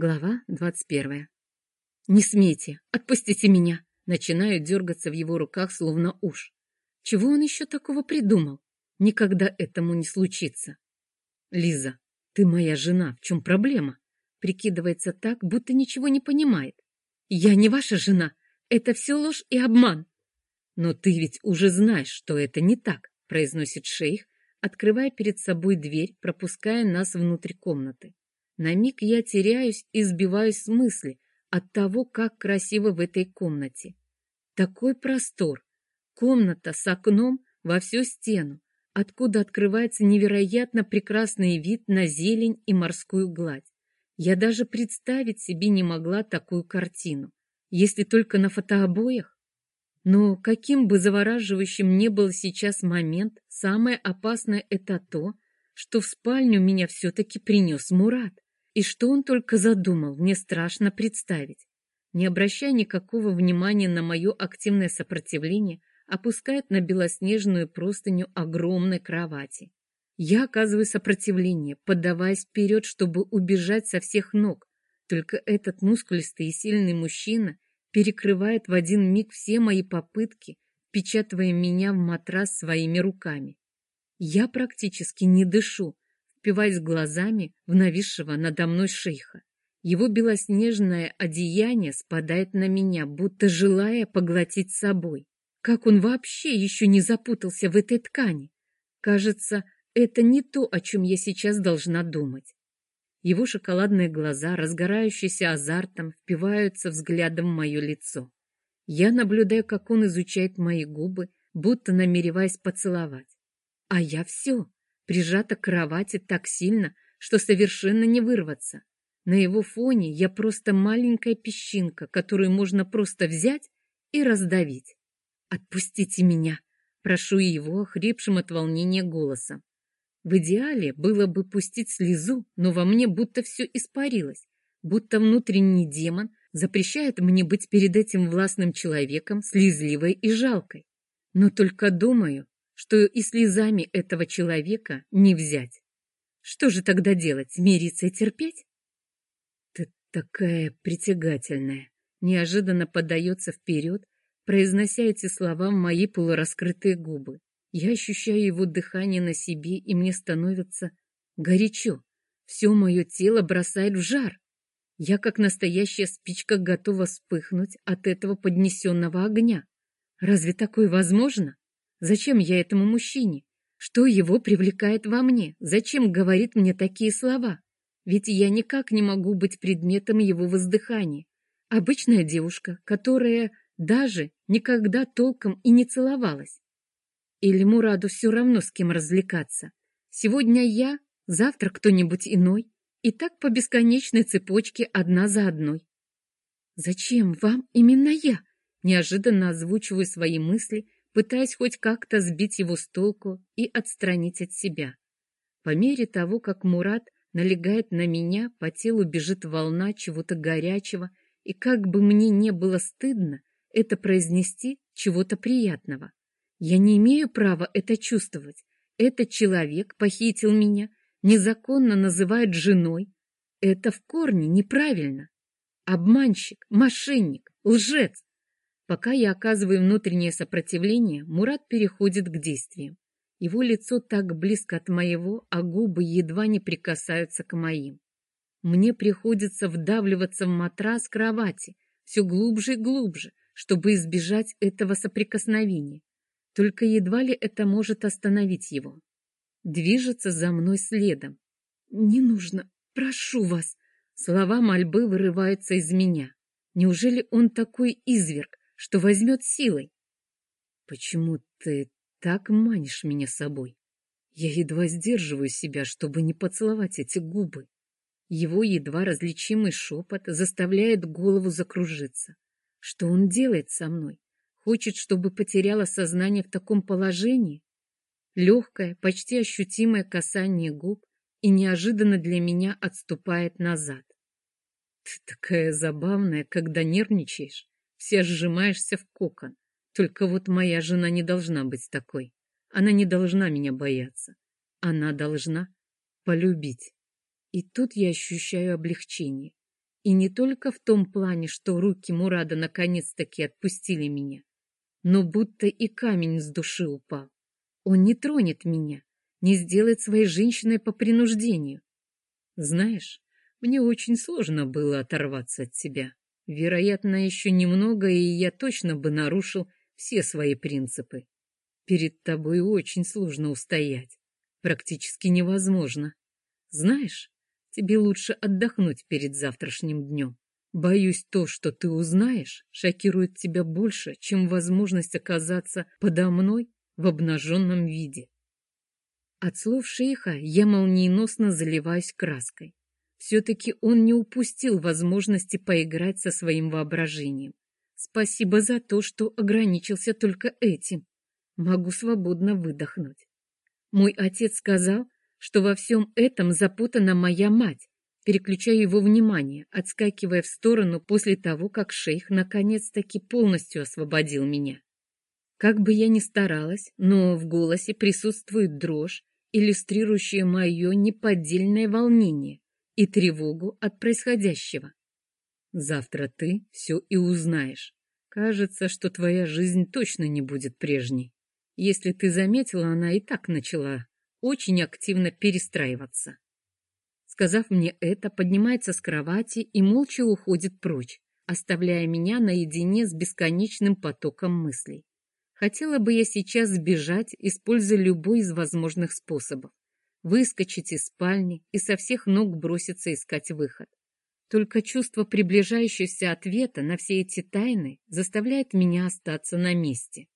Глава двадцать первая. «Не смейте! Отпустите меня!» Начинаю дергаться в его руках, словно уж. Чего он еще такого придумал? Никогда этому не случится. «Лиза, ты моя жена, в чем проблема?» Прикидывается так, будто ничего не понимает. «Я не ваша жена. Это все ложь и обман». «Но ты ведь уже знаешь, что это не так», произносит шейх, открывая перед собой дверь, пропуская нас внутрь комнаты. На миг я теряюсь и сбиваюсь с мысли от того, как красиво в этой комнате. Такой простор. Комната с окном во всю стену, откуда открывается невероятно прекрасный вид на зелень и морскую гладь. Я даже представить себе не могла такую картину, если только на фотообоях. Но каким бы завораживающим ни был сейчас момент, самое опасное это то, что в спальню меня все-таки принес Мурат. И что он только задумал, мне страшно представить. Не обращая никакого внимания на мое активное сопротивление, опускает на белоснежную простыню огромной кровати. Я оказываю сопротивление, поддаваясь вперед, чтобы убежать со всех ног. Только этот мускулистый и сильный мужчина перекрывает в один миг все мои попытки, впечатывая меня в матрас своими руками. Я практически не дышу, впиваясь глазами в нависшего надо мной шейха. Его белоснежное одеяние спадает на меня, будто желая поглотить собой. Как он вообще еще не запутался в этой ткани? Кажется, это не то, о чем я сейчас должна думать. Его шоколадные глаза, разгорающиеся азартом, впиваются взглядом в мое лицо. Я наблюдаю, как он изучает мои губы, будто намереваясь поцеловать. А я все, прижата к кровати так сильно, что совершенно не вырваться. На его фоне я просто маленькая песчинка, которую можно просто взять и раздавить. «Отпустите меня!» — прошу его хрипшим от волнения голосом. В идеале было бы пустить слезу, но во мне будто все испарилось, будто внутренний демон запрещает мне быть перед этим властным человеком слезливой и жалкой. Но только думаю, что и слезами этого человека не взять. Что же тогда делать, мириться и терпеть? Ты такая притягательная, неожиданно подается вперед, произнося эти слова в мои полураскрытые губы. Я ощущаю его дыхание на себе, и мне становится горячо. Все мое тело бросает в жар. Я, как настоящая спичка, готова вспыхнуть от этого поднесенного огня. Разве такое возможно? Зачем я этому мужчине? Что его привлекает во мне? Зачем говорит мне такие слова? Ведь я никак не могу быть предметом его воздыхания. Обычная девушка, которая даже никогда толком и не целовалась. Или Мураду все равно с кем развлекаться. Сегодня я, завтра кто-нибудь иной. И так по бесконечной цепочке одна за одной. «Зачем вам именно я?» Неожиданно озвучиваю свои мысли, пытаясь хоть как-то сбить его с толку и отстранить от себя. По мере того, как Мурат налегает на меня, по телу бежит волна чего-то горячего, и как бы мне не было стыдно это произнести чего-то приятного. Я не имею права это чувствовать. Этот человек похитил меня, незаконно называет женой. Это в корне неправильно. Обманщик, мошенник, лжец. Пока я оказываю внутреннее сопротивление, Мурат переходит к действиям. Его лицо так близко от моего, а губы едва не прикасаются к моим. Мне приходится вдавливаться в матрас кровати все глубже и глубже, чтобы избежать этого соприкосновения. Только едва ли это может остановить его. Движется за мной следом. «Не нужно, прошу вас!» Слова мольбы вырываются из меня. Неужели он такой изверг, что возьмет силой? «Почему ты так манишь меня собой?» Я едва сдерживаю себя, чтобы не поцеловать эти губы. Его едва различимый шепот заставляет голову закружиться. Что он делает со мной? Хочет, чтобы потеряла сознание в таком положении? Легкое, почти ощутимое касание губ и неожиданно для меня отступает назад. Ты такая забавная, когда нервничаешь, вся сжимаешься в кокон. Только вот моя жена не должна быть такой. Она не должна меня бояться. Она должна полюбить. И тут я ощущаю облегчение. И не только в том плане, что руки Мурада наконец-таки отпустили меня, но будто и камень с души упал. Он не тронет меня, не сделает своей женщиной по принуждению. Знаешь, мне очень сложно было оторваться от тебя. Вероятно, еще немного, и я точно бы нарушил все свои принципы. Перед тобой очень сложно устоять. Практически невозможно. Знаешь, тебе лучше отдохнуть перед завтрашним днем. Боюсь, то, что ты узнаешь, шокирует тебя больше, чем возможность оказаться подо мной в обнаженном виде. От слов шейха я молниеносно заливаюсь краской. Все-таки он не упустил возможности поиграть со своим воображением. Спасибо за то, что ограничился только этим. Могу свободно выдохнуть. Мой отец сказал, что во всем этом запутана моя мать, переключая его внимание, отскакивая в сторону после того, как шейх наконец-таки полностью освободил меня. Как бы я ни старалась, но в голосе присутствует дрожь, иллюстрирующая мое неподдельное волнение и тревогу от происходящего. Завтра ты все и узнаешь. Кажется, что твоя жизнь точно не будет прежней. Если ты заметила, она и так начала очень активно перестраиваться. Сказав мне это, поднимается с кровати и молча уходит прочь, оставляя меня наедине с бесконечным потоком мыслей. Хотела бы я сейчас сбежать, используя любой из возможных способов. Выскочить из спальни и со всех ног броситься искать выход. Только чувство приближающегося ответа на все эти тайны заставляет меня остаться на месте.